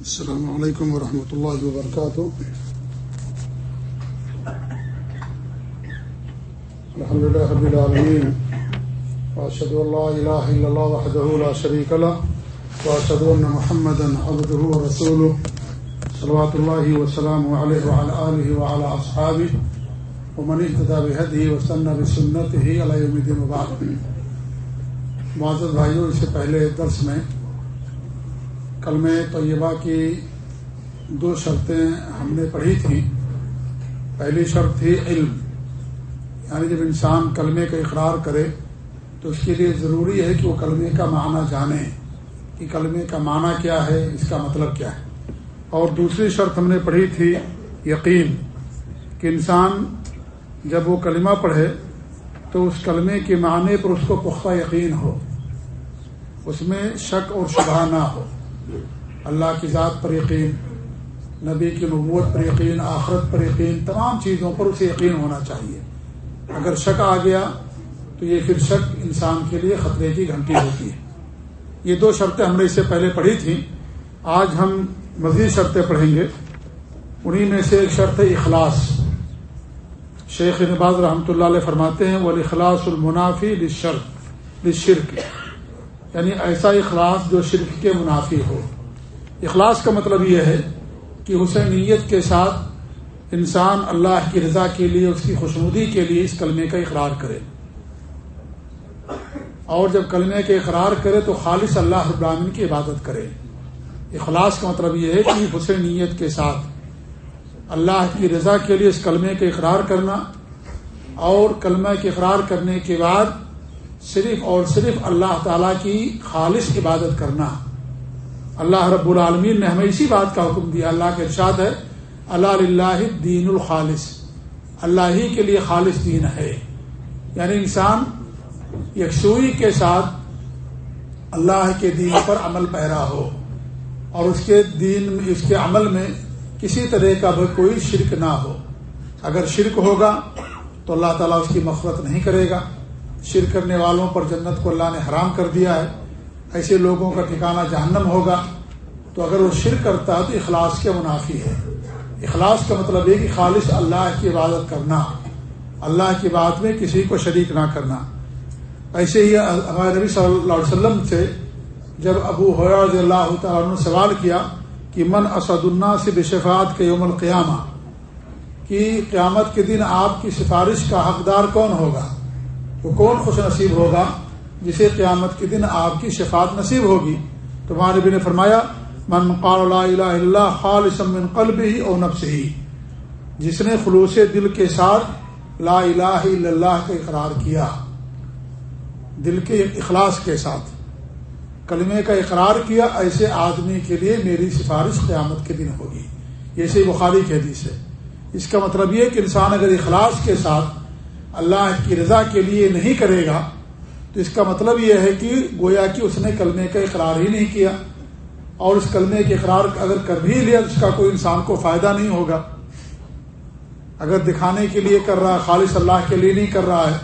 السلام علیکم ورحمۃ اللہ وبرکاتہ۔ الحمد لله رب العالمين واشهد ان لا اله الا الله وحده لا شريك له واشهد ان محمدا عبده ورسوله صلوات الله وسلامه عليه وعلى اله وعلى اصحابه ومن اهتدى بهديه واستنى بسنته الى يوم الدين وبعد۔ معزز بھائیوں، اس سے پہلے درس میں کلم طیبہ کی دو شرطیں ہم نے پڑھی تھیں۔ پہلی شرط تھی علم یعنی جب انسان کلمے کا اقرار کرے تو اس کے لیے ضروری ہے کہ وہ کلمے کا معنی جانے کہ کلمے کا معنی کیا ہے، اس کا مطلب کیا ہے۔ اور دوسری شرط ہم نے پڑھی تھی یقین، کہ انسان جب وہ کلمہ پڑھے تو اس کلمے کے معنی پر اس کو پختہ یقین ہو، اس میں شک اور شبہ نہ ہو۔ اللہ کی ذات پر یقین، نبی کی نبوت پر یقین، آخرت پر یقین، تمام چیزوں پر اسے یقین ہونا چاہیے۔ اگر شک آ گیا تو یہ پھر شک انسان کے لیے خطرے کی گھنٹی ہوتی ہے۔ یہ دو شرطیں ہم نے اس سے پہلے پڑھی تھیں۔ آج ہم مزید شرطیں پڑھیں گے۔ انہیں میں سے ایک شرط ہے اخلاص۔ شیخ نباز رحمۃ اللہ علیہ فرماتے ہیں وہ اخلاص المنافی لشرط لشرک یعنی ایسا اخلاص جو شرک کے منافی ہو۔ اخلاص کا مطلب یہ ہے کہ حسین نیت کے ساتھ انسان اللہ کی رضا کے لیے، اس کی خوشنودی کے لیے اس کلمے کا اقرار کرے۔ اور جب کلمے کے اقرار کرے تو خالص اللہ ابراہین کی عبادت کرے۔ اخلاص کا مطلب یہ ہے کہ حسین نیت کے ساتھ اللہ کی رضا کے لیے اس کلمے کا اقرار کرنا اور کلمہ کے اقرار کرنے کے بعد صرف اور صرف اللہ تعالی کی خالص عبادت کرنا۔ اللہ رب العالمین نے ہمیں اسی بات کا حکم دیا، اللہ کے ارشاد ہے، اللہ اللہ دین الخالص۔ اللہ ہی کے لیے خالص دین ہے۔ یعنی انسان یکسوئی کے ساتھ اللہ کے دین پر عمل پیرا ہو اور اس کے دین اس کے عمل میں کسی طرح کا بھی کوئی شرک نہ ہو۔ اگر شرک ہوگا تو اللہ تعالیٰ اس کی مفرت نہیں کرے گا۔ شرک کرنے والوں پر جنت کو اللہ نے حرام کر دیا ہے، ایسے لوگوں کا ٹھکانہ جہنم ہوگا۔ تو اگر وہ شرک کرتا ہے تو اخلاص کے منافی ہے۔ اخلاص کا مطلب یہ کہ خالص اللہ کی عبادت کرنا۔ اللہ کی بات میں کسی کو شریک نہ کرنا۔ ایسے ہی ہمارے نبی صلی اللہ علیہ وسلم سے جب ابو رضی اللہ تعالیٰ نے سوال کیا کہ من اسد اللہ سے بشفات کے یوم القیامہ، کہ قیامت کے دن آپ کی سفارش کا حقدار کون ہوگا؟ وہ کون خوش نصیب ہوگا جسے قیامت کے دن آپ کی شفاعت نصیب ہوگی؟ تو بھی نے فرمایا، من قال لا الہ الا خالص من قلب ہی اور ہی جس نے خلوص دل کے ساتھ لا الہ الا اللہ کا اقرار کیا، دل کے اخلاص کے ساتھ، کلمے کا اقرار کیا، ایسے آدمی کے لیے میری سفارش قیامت کے دن ہوگی۔ یہ سی بخاری کی حدیث ہے۔ اس کا مطلب یہ کہ انسان اگر اخلاص کے ساتھ اللہ کی رضا کے لیے نہیں کرے گا، تو اس کا مطلب یہ ہے کہ گویا کہ اس نے کلمے کا اقرار ہی نہیں کیا۔ اور اس کلمے کے اقرار اگر کر بھی لیا تو اس کا کوئی انسان کو فائدہ نہیں ہوگا۔ اگر دکھانے کے لیے کر رہا ہے خالص اللہ کے لیے نہیں کر رہا ہے،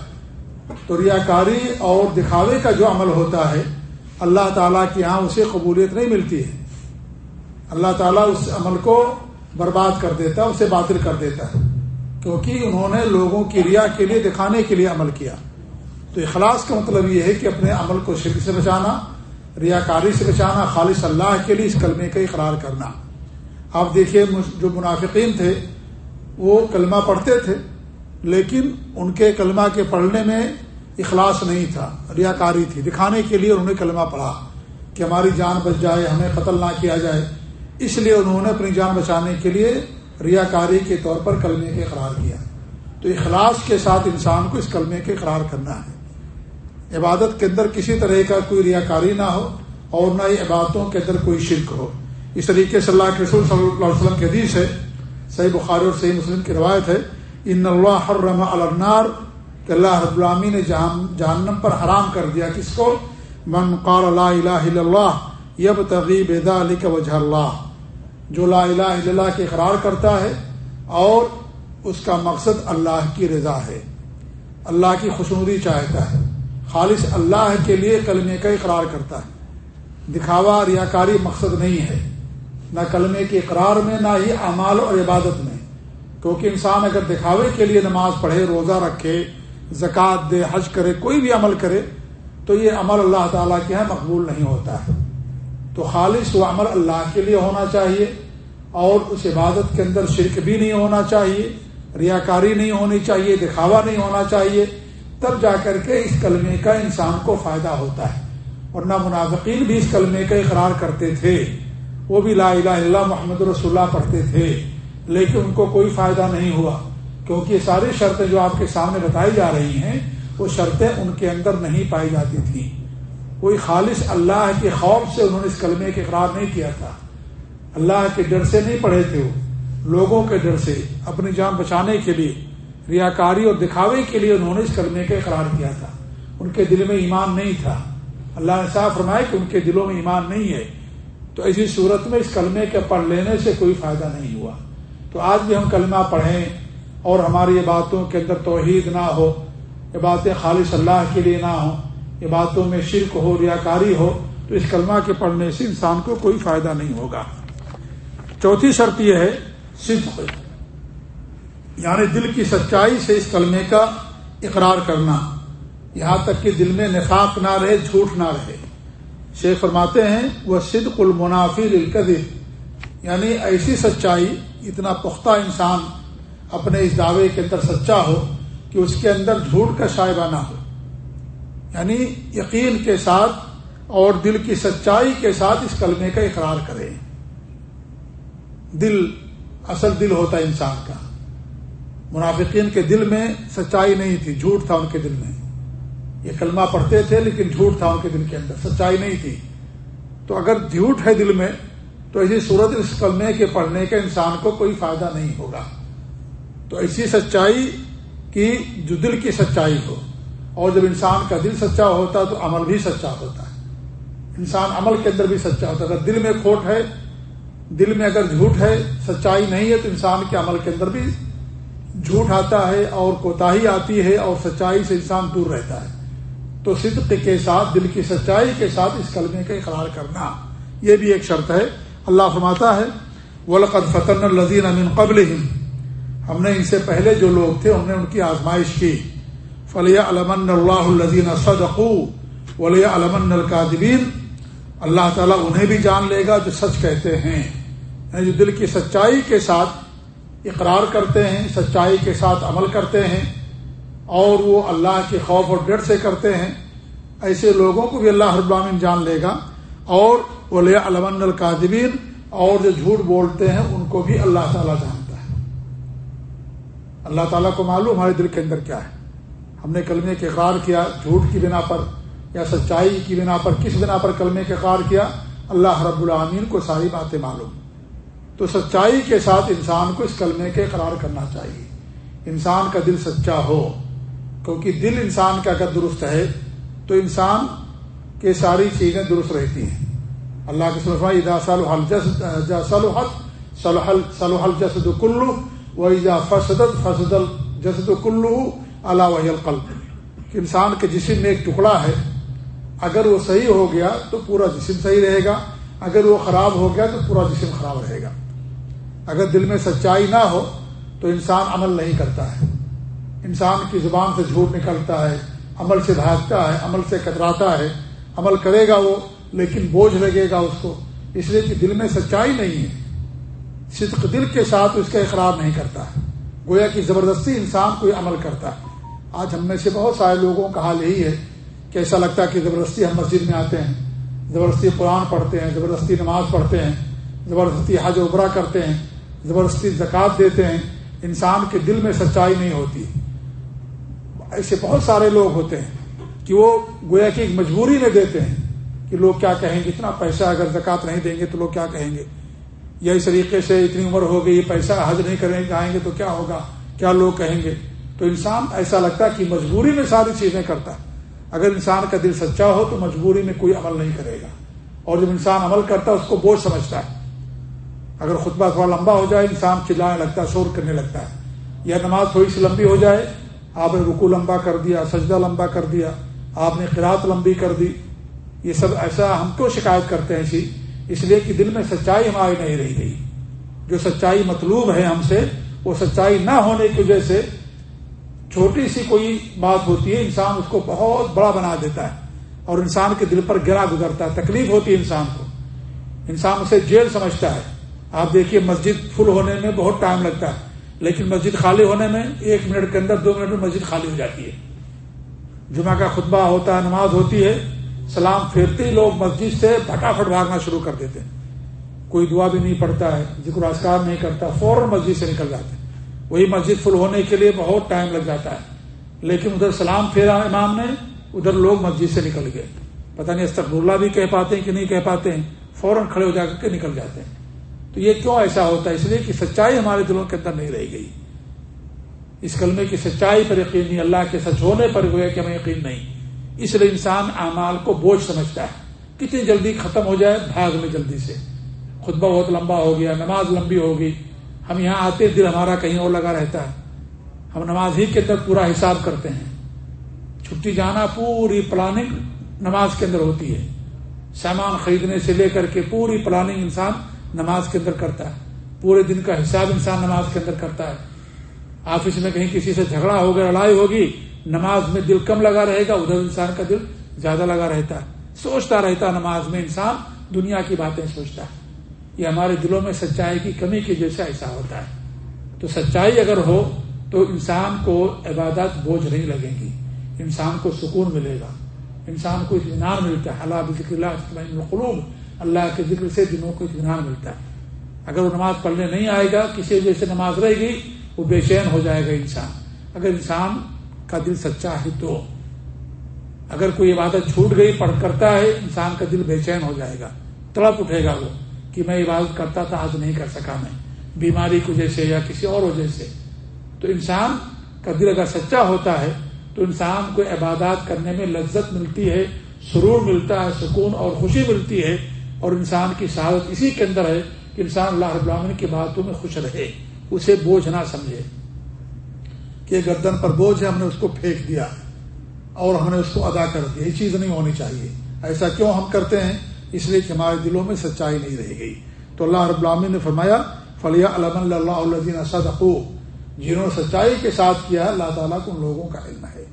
تو ریاکاری اور دکھاوے کا جو عمل ہوتا ہے، اللہ تعالیٰ کے یہاں اسے قبولیت نہیں ملتی ہے۔ اللہ تعالیٰ اس عمل کو برباد کر دیتا ہے اسے باطل کر دیتا ہے۔ کیونکہ انہوں نے لوگوں کی ریا کے لیے، دکھانے کے لیے عمل کیا۔ تو اخلاص کا مطلب یہ ہے کہ اپنے عمل کو شرک سے بچانا، ریاکاری سے بچانا، خالص اللہ کے لیے اس کلمے کا اقرار کرنا۔ آپ دیکھیے جو منافقین تھے، وہ کلمہ پڑھتے تھے، لیکن ان کے کلمہ کے پڑھنے میں اخلاص نہیں تھا، ریاکاری تھی۔ دکھانے کے لیے انہوں نے کلمہ پڑھا کہ ہماری جان بچ جائے، ہمیں قتل نہ کیا جائے۔ اس لیے انہوں نے اپنی جان بچانے کے لیے ریاکاری کے طور پر کلمے کے اقرار کیا۔ تو اخلاص کے ساتھ انسان کو اس کلمے کے اقرار کرنا ہے۔ عبادت کے اندر کسی طرح کا کوئی ریاکاری نہ ہو اور نہ ہی عبادتوں کے اندر کوئی شرک ہو۔ اس طریقے سے اللہ کے رسول صلی اللہ علیہ وسلم کے حدیث ہے، صحیح بخاری اور صحیح مسلم کی روایت ہے، ان اللہ حرم النار کہ اللہ رب العامی نے جہنم پر حرام کر دیا۔ کس کو؟ من قال لا الہ الا اللہ یب تغیب علی کا وجہ اللہ جو لا الہ الا اللہ کے اقرار کرتا ہے اور اس کا مقصد اللہ کی رضا ہے۔ اللہ کی خوشنودی چاہتا ہے۔ خالص اللہ کے لیے کلمے کا اقرار کرتا ہے۔ دکھاوا ریاکاری مقصد نہیں ہے۔ نہ کلمے کے اقرار میں، نہ ہی اعمال اور عبادت میں۔ کیونکہ انسان اگر دکھاوے کے لیے نماز پڑھے، روزہ رکھے، زکوٰۃ دے، حج کرے، کوئی بھی عمل کرے، تو یہ عمل اللہ تعالیٰ کے یہاں مقبول نہیں ہوتا ہے۔ تو خالص وہ عمل اللہ کے لیے ہونا چاہیے۔ اور اس عبادت کے اندر شرک بھی نہیں ہونا چاہیے، ریاکاری نہیں ہونی چاہیے، دکھاوا نہیں ہونا چاہیے، تب جا کر کے اس کلمے کا انسان کو فائدہ ہوتا ہے۔ ورنہ منافقین بھی اس کلمے کا اقرار کرتے تھے۔ وہ بھی لا الہ الا محمد رسول اللہ پڑھتے تھے۔ لیکن ان کو کوئی فائدہ نہیں ہوا۔ کیونکہ یہ ساری شرطیں جو آپ کے سامنے بتائی جا رہی ہیں، وہ شرطیں ان کے اندر نہیں پائی جاتی تھیں۔ کوئی خالص اللہ کے خوف سے انہوں نے اس کلمے کے اقرار نہیں کیا تھا۔ اللہ کے ڈر سے نہیں پڑھے تھے وہ، لوگوں کے ڈر سے، اپنی جان بچانے کے لیے، ریاکاری اور دکھاوے کے لیے انہوں نے اس کلمے کا اقرار کیا تھا۔ ان کے دل میں ایمان نہیں تھا۔ اللہ نے صاف فرمایا کہ ان کے دلوں میں ایمان نہیں ہے۔ تو ایسی صورت میں اس کلمے کے پڑھ لینے سے کوئی فائدہ نہیں ہوا۔ تو آج بھی ہم کلمہ پڑھیں اور ہماری یہ باتوں کے اندر توحید نہ ہو، یہ باتیں خالص اللہ کے لیے نہ ہوں، یہ باتوں میں شرک ہو، ریاکاری ہو، تو اس کلمہ کے پڑھنے سے انسان کو کوئی فائدہ نہیں ہوگا۔ چوتھی شرط یہ ہے، صدق یعنی دل کی سچائی سے اس کلمے کا اقرار کرنا۔ یہاں تک کہ دل میں نفاق نہ رہے، جھوٹ نہ رہے۔ شیخ فرماتے ہیں، وہ صدق المنافی القدر یعنی ایسی سچائی، اتنا پختہ انسان اپنے اس دعوے کے اندر سچا ہو کہ اس کے اندر جھوٹ کا شائبہ نہ ہو۔ یعنی یقین کے ساتھ اور دل کی سچائی کے ساتھ اس کلمے کا اقرار کرے۔ دل، اصل دل ہوتا ہے انسان کا۔ منافقین کے دل میں سچائی نہیں تھی، جھوٹ تھا ان کے دل میں۔ یہ کلمہ پڑھتے تھے لیکن جھوٹ تھا ان کے دل کے اندر، سچائی نہیں تھی۔ تو اگر جھوٹ ہے دل میں، تو ایسی صورت اس کلمے کے پڑھنے کا انسان کو کوئی فائدہ نہیں ہوگا۔ تو ایسی سچائی کی جو دل کی سچائی ہو، اور جب انسان کا دل سچا ہوتا تو عمل بھی سچا ہوتا۔ ہے انسان عمل کے اندر بھی سچا ہوتا۔ ہے اگر دل میں کھوٹ ہے دل میں اگر جھوٹ ہے، سچائی نہیں ہے تو انسان کے عمل کے اندر بھی جھوٹ آتا ہے اور کوتاہی آتی ہے اور سچائی سے انسان دور رہتا ہے۔ تو صدق کے ساتھ، دل کی سچائی کے ساتھ اس کلمے کا اقرار کرنا، یہ بھی ایک شرط ہے۔ اللہ فرماتا ہے، ولقد فتن الزین امین قبل ہم نے ان سے پہلے جو لوگ تھے، ہم نے ان کی آزمائش کی۔ فلیہ علمن اللہ الزین صدقو ولیہ علمن القادبین اللہ تعالیٰ انہیں بھی جان لے گا جو سچ کہتے ہیں۔ جو دل کی سچائی کے ساتھ اقرار کرتے ہیں، سچائی کے ساتھ عمل کرتے ہیں اور وہ اللہ کے خوف اور ڈر سے کرتے ہیں۔ ایسے لوگوں کو بھی اللہ رب العالمین جان لے گا۔ اور ولی علمن القادبین اور جو جھوٹ بولتے ہیں، ان کو بھی اللہ تعالیٰ جانتا ہے۔ اللہ تعالیٰ کو معلوم ہمارے دل کے اندر کیا ہے۔ ہم نے کلمے کے اقرار کیا جھوٹ کی بنا پر یا سچائی کی بنا پر، کس بنا پر کلمے کے اقرار کیا؟ اللہ رب العامین کو ساری باتیں معلوم۔ تو سچائی کے ساتھ انسان کو اس کلمے کے اقرار کرنا چاہیے۔ انسان کا دل سچا ہو، کیونکہ دل انسان کا اگر درست ہے، تو انسان کے ساری چیزیں درست رہتی ہیں۔ اللہ کے صلح الجسد کلو و ایجا فسد فسد الجسد کلو اللہ وحی القلب. انسان کے جسم میں ایک ٹکڑا ہے، اگر وہ صحیح ہو گیا تو پورا جسم صحیح رہے گا، اگر وہ خراب ہو گیا تو پورا جسم خراب رہے گا۔ اگر دل میں سچائی نہ ہو تو انسان عمل نہیں کرتا ہے۔ انسان کی زبان سے جھوٹ نکلتا ہے، عمل سے بھاگتا ہے، عمل سے کتراتا ہے۔ عمل کرے گا وہ، لیکن بوجھ لگے گا اس کو۔ اس لیے کہ دل میں سچائی نہیں ہے۔ صدق دل کے ساتھ اس کا اقرار نہیں کرتا۔ ہے گویا کہ زبردستی انسان کوئی عمل کرتا۔ ہے آج ہم میں سے بہت سارے لوگوں کا حال یہی ہے کہ ایسا لگتا ہے کہ زبردستی ہم مسجد میں آتے ہیں، زبردستی قرآن پڑھتے ہیں، زبردستی نماز پڑھتے ہیں، زبردستی حج ابرا کرتے ہیں۔ زبردستی زکوٰۃ دیتے ہیں، انسان کے دل میں سچائی نہیں ہوتی۔ ایسے بہت سارے لوگ ہوتے ہیں کہ وہ گویا کی ایک مجبوری میں دیتے ہیں کہ لوگ کیا کہیں گے، اتنا پیسہ اگر زکوٰۃ نہیں دیں گے تو لوگ کیا کہیں گے؟ یا اس طریقے سے اتنی عمر ہو گئی، پیسہ حج نہیں کریں گے آئیں گے تو کیا ہوگا؟ کیا لوگ کہیں گے؟ تو انسان ایسا لگتا ہے کہ مجبوری میں ساری چیزیں کرتا ہے۔ اگر انسان کا دل سچا ہو تو مجبوری میں کوئی عمل نہیں کرے گا۔ اور جب انسان عمل کرتا ہے، اس کو بوجھ سمجھتا ہے۔ اگر خطبہ تھوڑا لمبا ہو جائے انسان چلانے لگتا ہے شور کرنے لگتا ہے۔ یا نماز تھوڑی سی لمبی ہو جائے، آپ نے رکو لمبا کر دیا، سجدہ لمبا کر دیا، آپ نے قرات لمبی کر دی، یہ سب ایسا ہم کیوں شکایت کرتے ہیں اسی اس لیے کہ دل میں سچائی ہماری نہیں رہ گئی۔ جو سچائی مطلوب ہے ہم سے، وہ سچائی نہ ہونے کی وجہ سے چھوٹی سی کوئی بات ہوتی ہے، انسان اس کو بہت بڑا بنا دیتا ہے۔ اور انسان کے دل پر گرا گزرتا ہے، تکلیف ہوتی ہے انسان کو۔ انسان اسے جیل سمجھتا ہے۔ آپ دیکھیے مسجد فل ہونے میں بہت ٹائم لگتا ہے، لیکن مسجد خالی ہونے میں ایک منٹ کے اندر دو منٹ میں مسجد خالی ہو جاتی ہے۔ جمعہ کا خطبہ ہوتا ہے، نماز ہوتی ہے، سلام پھیرتے ہی لوگ مسجد سے پھٹافٹ بھاگنا شروع کر دیتے ہیں۔ کوئی دعا بھی نہیں پڑتا ہے، ذکر اسکار نہیں کرتا، فوراً مسجد سے نکل جاتے ہیں۔ وہی مسجد فل ہونے کے لیے بہت ٹائم لگ جاتا ہے۔ لیکن ادھر سلام پھیرا امام نے، ادھر لوگ مسجد سے نکل گئے۔ پتہ نہیں استقب اللہ بھی کہہ پاتے ہیں کہ نہیں کہہ پاتے ہیں، فوراً کھڑے ہو جا کر کے نکل جاتے ہیں۔ تو یہ کیوں ایسا ہوتا ہے؟ اس لیے کہ سچائی ہمارے دلوں کے اندر نہیں رہ گئی۔ اس کلمے کی سچائی پر یقین نہیں، اللہ کے سچ ہونے پر ہوئے کہ ہمیں یقین نہیں۔ اس لیے انسان اعمال کو بوجھ سمجھتا ہے۔ کتنی جلدی ختم ہو جائے؟ بھاگ میں جلدی سے۔ خطبہ بہت لمبا ہو گیا، نماز لمبی ہوگی۔ ہم یہاں آتے دل ہمارا کہیں اور لگا رہتا ہے۔ ہم نماز ہی کے اندر پورا حساب کرتے ہیں۔ چھٹی جانا پوری پلاننگ نماز کے اندر ہوتی ہے۔ سامان خریدنے سے لے کر کے پوری پلاننگ انسان نماز کے اندر کرتا ہے۔ پورے دن کا حساب انسان نماز کے اندر کرتا ہے۔ آفس میں کہیں کسی سے جھگڑا ہوگا، لڑائی ہوگی، نماز میں دل کم لگا رہے گا، ادھر انسان کا دل زیادہ لگا رہتا ہے۔ سوچتا رہتا نماز میں انسان دنیا کی باتیں سوچتا ہے۔ یہ ہمارے دلوں میں سچائی کی کمی کی جیسا ایسا ہوتا ہے۔ تو سچائی اگر ہو تو انسان کو عبادت بوجھ نہیں لگے گی۔ انسان کو سکون ملے گا۔ انسان کو اطمینان ملتا ہے۔ اللہ ذکر اللہ اللہ کے ذکر سے دنوں کو اطمینان ملتا ہے۔ اگر وہ نماز پڑھنے نہیں آئے گا، کسی وجہ سے نماز رہے گی، وہ بے چین ہو جائے گا انسان۔ اگر انسان کا دل سچا ہے تو۔ اگر کوئی عبادت چھوٹ گئی، پڑھ کرتا ہے، انسان کا دل بے چین ہو جائے گا۔ تڑپ اٹھے گا وہ کہ میں عبادت کرتا تھا، آج نہیں کر سکا میں۔ بیماری کی وجہ سے یا کسی اور وجہ سے۔ تو انسان کا دل اگر سچا ہوتا ہے، تو انسان کو عبادات کرنے میں لذت ملتی ہے، سرور ملتا ہے، سکون اور خوشی ملتی ہے۔ اور انسان کی شہادت اسی کے اندر ہے کہ انسان اللہ رب العالمین کی باتوں میں خوش رہے، اسے بوجھ نہ سمجھے۔ کہ گردن پر بوجھ ہے، ہم نے اس کو پھینک دیا اور ہم نے اس کو ادا کر دیا۔ یہ چیز نہیں ہونی چاہیے۔ ایسا کیوں ہم کرتے ہیں؟ اس لیے کہ ہمارے دلوں میں سچائی نہیں رہ گئی۔ تو اللہ رب العالمین نے فرمایا فلیہ علم اللہ الدین صدقو جنہوں نے سچائی کے ساتھ کیا اللہ تعالیٰ کو ان لوگوں کا علم ہے۔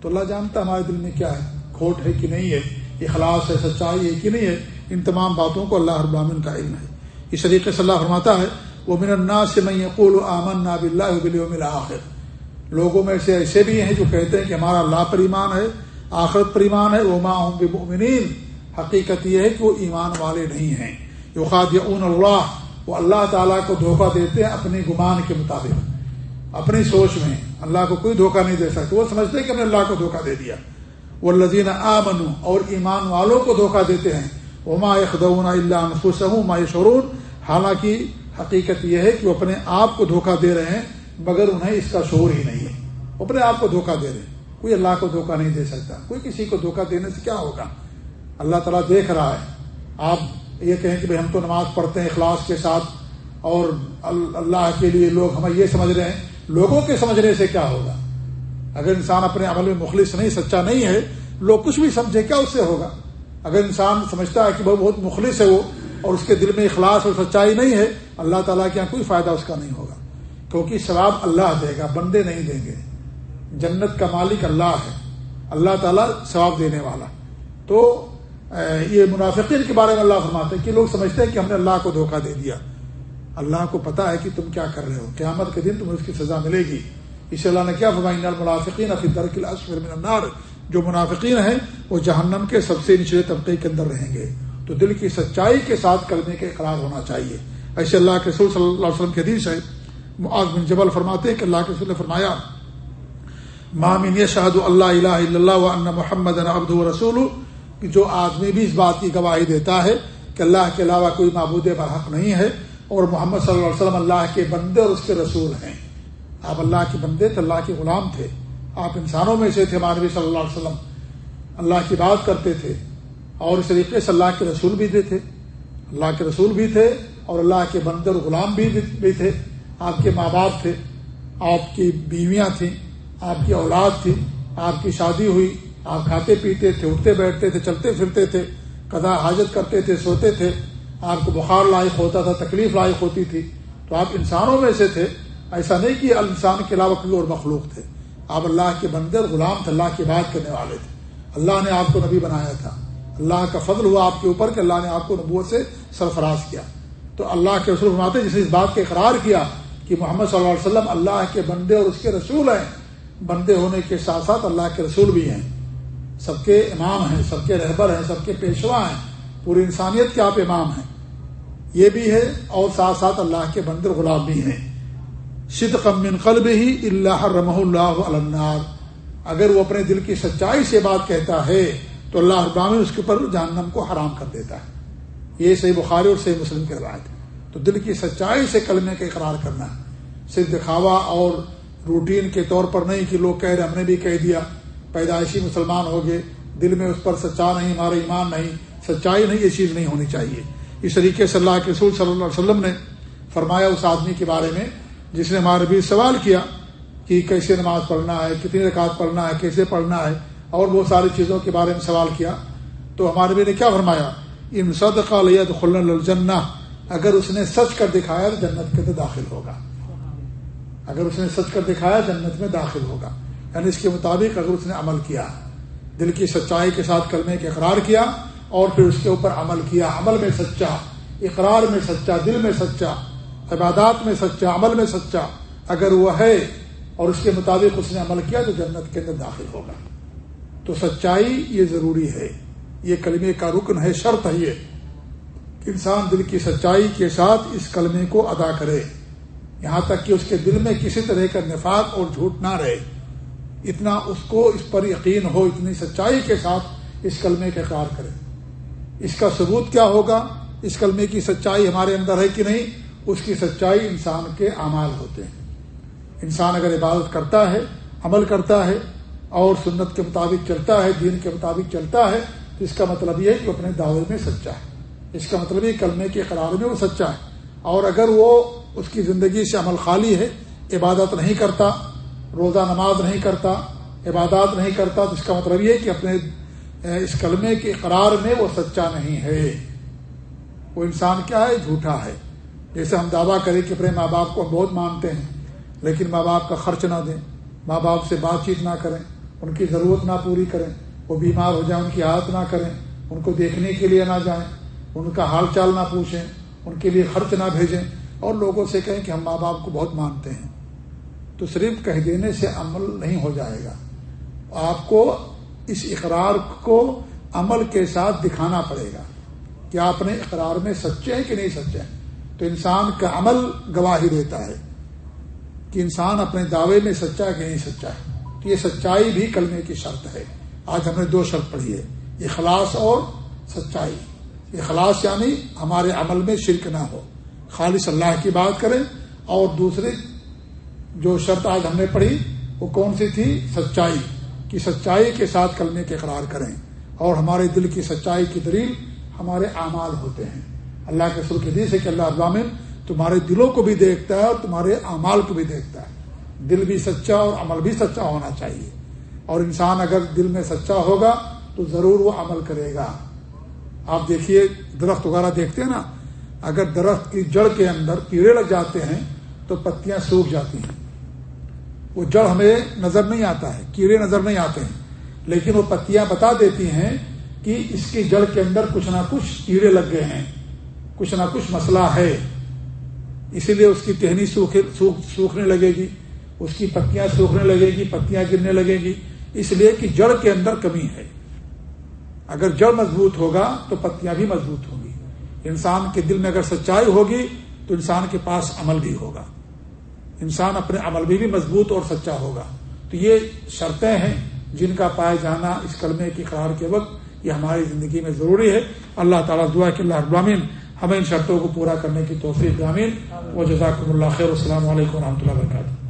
تو اللہ جانتا ہمارے دل میں کیا ہے، کھوٹ ہے کہ نہیں ہے، اخلاص ہے، سچائی ہے کہ نہیں ہے۔ ان تمام باتوں کو اللہ رب العالمین کا علم ہے۔ اس طریقے سے اللہ فرماتا ہے وہ من الناس سے میں یقول آمن نا بلّہ بلیوم آخر لوگوں میں سے ایسے بھی ہیں جو کہتے ہیں کہ ہمارا اللہ پر ایمان ہے، آخرت پر ایمان ہے۔ وہ ماں بمؤمنین حقیقت یہ ہے کہ وہ ایمان والے نہیں ہیں۔ یوخاد اون اللہ وہ اللہ تعالیٰ کو دھوکہ دیتے ہیں اپنے گمان کے مطابق۔ اپنی سوچ میں اللہ کو کوئی دھوکہ نہیں دے سکتے وہ سمجھتے ہیں کہ ہم نے اللہ کو دھوکہ دے دیا۔ وہ لذین آ اور ایمان والوں کو دھوکہ دیتے ہیں۔ وہ ما اخدون اللہ انفس ما شرون حالانکہ حقیقت یہ ہے کہ وہ اپنے آپ کو دھوکہ دے رہے ہیں، مگر انہیں اس کا شعور ہی نہیں ہے۔ وہ اپنے آپ کو دھوکہ دے رہے ہیں۔ کوئی اللہ کو دھوکہ نہیں دے سکتا۔ کوئی کسی کو دھوکہ دینے سے کیا ہوگا؟ اللہ تعالیٰ دیکھ رہا ہے۔ آپ یہ کہیں کہ بھائی ہم تو نماز پڑھتے ہیں اخلاص کے ساتھ، اور اللہ کے لیے لوگ ہمیں یہ سمجھ رہے ہیں۔ لوگوں کے سمجھنے سے کیا ہوگا؟ اگر انسان اپنے عمل میں مخلص نہیں، سچا نہیں ہے، لوگ کچھ بھی سمجھے، کیا اس سے ہوگا؟ اگر انسان سمجھتا ہے کہ وہ بہت مخلص ہے وہ اور اس کے دل میں اخلاص اور سچائی نہیں ہے، اللہ تعالیٰ کے یہاں کوئی فائدہ اس کا نہیں ہوگا۔ کیونکہ ثواب اللہ دے گا، بندے نہیں دیں گے۔ جنت کا مالک اللہ ہے۔ اللہ تعالیٰ ثواب دینے والا۔ تو یہ منافقین کے بارے میں اللہ فرماتے ہیں کہ لوگ سمجھتے ہیں کہ ہم نے اللہ کو دھوکہ دے دیا۔ اللہ کو پتا ہے کہ تم کیا کر رہے ہو۔ قیامت کے دن تمہیں اس کی سزا ملے گی۔ اس اللہ نے کیا فرمائی منافقین النار جو منافقین ہیں، وہ جہنم کے سب سے نچلے طبقے کے اندر رہیں گے۔ تو دل کی سچائی کے ساتھ کرنے کے اقرار ہونا چاہیے۔ ایسے اللہ کے رسول صلی اللہ علیہ وسلم کے حدیث ہے، معاذ بن جبل فرماتے ہیں کہ اللہ کے رسول نے فرمایا مامن شاہد اللہ الہ الا اللہ و محمد عبد رسول جو آدمی بھی اس بات کی گواہی دیتا ہے کہ اللہ کے علاوہ کوئی معبود برحق نہیں ہے اور محمد صلی اللہ علیہ وسلم اللہ کے بندے اور اس کے رسول ہیں۔ آپ اللہ کے بندے تھے، اللہ کے غلام تھے۔ آپ انسانوں میں سے تھے، مانوی صلی اللہ علیہ وسلم۔ اللہ کی بات کرتے تھے اور اس طریقے سے اللہ کے رسول بھی تھے۔ اللہ کے رسول بھی تھے اور اللہ کے بندے اور غلام بھی بھی تھے۔ آپ کے ماں باپ تھے، آپ کی بیویاں تھیں، آپ کی اولاد تھی، آپ کی شادی ہوئی۔ آپ کھاتے پیتے تھے، اٹھتے بیٹھتے تھے، چلتے پھرتے تھے کدا حاجت کرتے تھے، سوتے تھے۔ آپ کو بخار لائق ہوتا تھا، تکلیف لائق ہوتی تھی۔ تو آپ انسانوں میں سے تھے۔ ایسا نہیں کہ انسان کے علاوہ کوئی اور مخلوق تھے۔ آپ اللہ کے بندر غلام تھے، اللہ کی بات کرنے والے تھے۔ اللہ نے آپ کو نبی بنایا تھا۔ اللہ کا فضل ہوا آپ کے اوپر کہ اللہ نے آپ کو نبوت سے سرفراز کیا۔ تو اللہ کے رسول فرماتے جس نے اس بات کا اقرار کیا کہ محمد صلی اللہ علیہ وسلم اللہ کے بندے اور اس کے رسول ہیں۔ بندے ہونے کے ساتھ ساتھ اللہ کے رسول بھی ہیں۔ سب کے امام ہیں، سب کے رہبر ہیں، سب کے پیشوا ہیں۔ پوری انسانیت کے آپ امام ہیں۔ یہ بھی ہے اور ساتھ ساتھ اللہ کے بندر غلام بھی ہیں۔ شد من قلب ہی اللہ رمح اللہ النار۔ اگر وہ اپنے دل کی سچائی سے بات کہتا ہے، تو اللہ ابرامی اس کے اوپر جہنم کو حرام کر دیتا ہے۔ یہ صحیح بخاری اور صحیح مسلم کی روایت تو دل کی سچائی سے کلمے کا اقرار کرنا ہے۔ صرف دکھاوا اور روٹین کے طور پر نہیں کہ لوگ کہہ رہے، ہم نے بھی کہہ دیا، پیدائشی مسلمان ہو گئے، دل میں اس پر سچا نہیں، ہمارا ایمان نہیں، سچائی نہیں، یہ چیز نہیں ہونی چاہیے۔ اس طریقے سے اللہ کے رسول صلی اللہ علیہ وسلم نے فرمایا اس آدمی کے بارے میں جس نے ہمارے بھی سوال کیا کہ کیسے نماز پڑھنا ہے، کتنی رکعت پڑھنا ہے، کیسے پڑھنا ہے، اور بہت ساری چیزوں کے بارے میں سوال کیا، تو ہمارے بھی نے کیا فرمایا؟ ان صدقہ خلن الجنہ اگر اس نے سچ کر دکھایا تو جنت کے اندر داخل ہوگا۔ اگر اس نے سچ کر دکھایا جنت میں داخل ہوگا۔ یعنی اس کے مطابق اگر اس نے عمل کیا، دل کی سچائی کے ساتھ کلمے کے اقرار کیا، اور پھر اس کے اوپر عمل کیا، عمل میں سچا، اقرار میں سچا، دل میں سچا عبادات میں سچا، عمل میں سچا، اگر وہ ہے اور اس کے مطابق اس نے عمل کیا تو جنت کے اندر داخل ہوگا۔ تو سچائی یہ ضروری ہے۔ یہ کلمے کا رکن ہے، شرط ہے یہ انسان دل کی سچائی کے ساتھ اس کلمے کو ادا کرے۔ یہاں تک کہ اس کے دل میں کسی طرح کا نفاق اور جھوٹ نہ رہے۔ اتنا اس کو اس پر یقین ہو، اتنی سچائی کے ساتھ اس کلمے کا اقرار کرے۔ اس کا ثبوت کیا ہوگا؟ اس کلمے کی سچائی ہمارے اندر ہے کہ نہیں؟ اس کی سچائی انسان کے اعمال ہوتے ہیں۔ انسان اگر عبادت کرتا ہے، عمل کرتا ہے، اور سنت کے مطابق چلتا ہے، دین کے مطابق چلتا ہے، تو اس کا مطلب یہ ہے کہ وہ اپنے دعوے میں سچا ہے۔ اس کا مطلب یہ کلمے کے قرار میں وہ سچا ہے۔ اور اگر وہ اس کی زندگی سے عمل خالی ہے، عبادت نہیں کرتا، روزہ نماز نہیں کرتا، عبادات نہیں کرتا، تو اس کا مطلب یہ کہ اپنے اس کلمے کے قرار میں وہ سچا نہیں ہے۔ وہ انسان کیا ہے؟ جھوٹا ہے۔ جیسے ہم دعویٰ کریں کہ اپنے ماں باپ کو ہم بہت مانتے ہیں، لیکن ماں باپ کا خرچ نہ دیں، ماں باپ سے بات چیت نہ کریں، ان کی ضرورت نہ پوری کریں، وہ بیمار ہو جائیں، ان کی عادت نہ کریں، ان کو دیکھنے کے لیے نہ جائیں، ان کا حال چال نہ پوچھیں، ان کے لیے خرچ نہ بھیجیں، اور لوگوں سے کہیں کہ ہم ماں باپ کو بہت مانتے ہیں۔ تو صرف کہہ دینے سے عمل نہیں ہو جائے گا۔ آپ کو اس اقرار کو عمل کے ساتھ دکھانا پڑے گا کہ آپ نے اقرار میں سچے ہیں کہ نہیں سچے ہیں۔ تو انسان کا عمل گواہی دیتا ہے کہ انسان اپنے دعوے میں سچا ہے کہ نہیں سچا ہے۔ تو یہ سچائی بھی کلمے کی شرط ہے۔ آج ہم نے دو شرط پڑھی ہے۔ اخلاص اور سچائی۔ اخلاص یعنی ہمارے عمل میں شرک نہ ہو۔ خالص اللہ کی بات کریں۔ اور دوسری جو شرط آج ہم نے پڑھی، وہ کون سی تھی؟ سچائی۔ کی سچائی کے ساتھ کلمے کے قرار کریں۔ اور ہمارے دل کی سچائی کی دلیل ہمارے اعمال ہوتے ہیں۔ اللہ کے سر کے حدیث ہے کہ اللہ ابامن تمہارے دلوں کو بھی دیکھتا ہے اور تمہارے اعمال کو بھی دیکھتا ہے۔ دل بھی سچا اور عمل بھی سچا ہونا چاہیے۔ اور انسان اگر دل میں سچا ہوگا تو ضرور وہ عمل کرے گا۔ آپ دیکھیے درخت وغیرہ دیکھتے ہیں نا، اگر درخت کی جڑ کے اندر کیڑے لگ جاتے ہیں تو پتیاں سوکھ جاتی ہیں۔ وہ جڑ ہمیں نظر نہیں آتا ہے، کیڑے نظر نہیں آتے ہیں۔ لیکن وہ پتیاں بتا دیتی ہیں کہ اس کی جڑ کے اندر کچھ نہ کچھ کیڑے لگ گئے ہیں۔ کچھ نہ کچھ مسئلہ ہے۔ اسی لیے اس کی ٹہنی سوکھنے لگے گی، اس کی پتیاں سوکھنے لگے گی، پتیاں گرنے لگے گی۔ اس لیے کہ جڑ کے اندر کمی ہے۔ اگر جڑ مضبوط ہوگا تو پتیاں بھی مضبوط ہوں گی۔ انسان کے دل میں اگر سچائی ہوگی تو انسان کے پاس عمل بھی ہوگا۔ انسان اپنے عمل بھی بھی مضبوط اور سچا ہوگا۔ تو یہ شرطیں ہیں جن کا پائے جانا اس کلمے کی قرار کے وقت یہ ہماری زندگی میں ضروری ہے۔ اللہ تعالیٰ دعا کہ اللہ ابرامین ہمیں ان شرطوں کو پورا کرنے کی توفیق گرامین و جزاکم اللہ خیر السلام علیکم و رحمۃ اللہ وبرکاتہ۔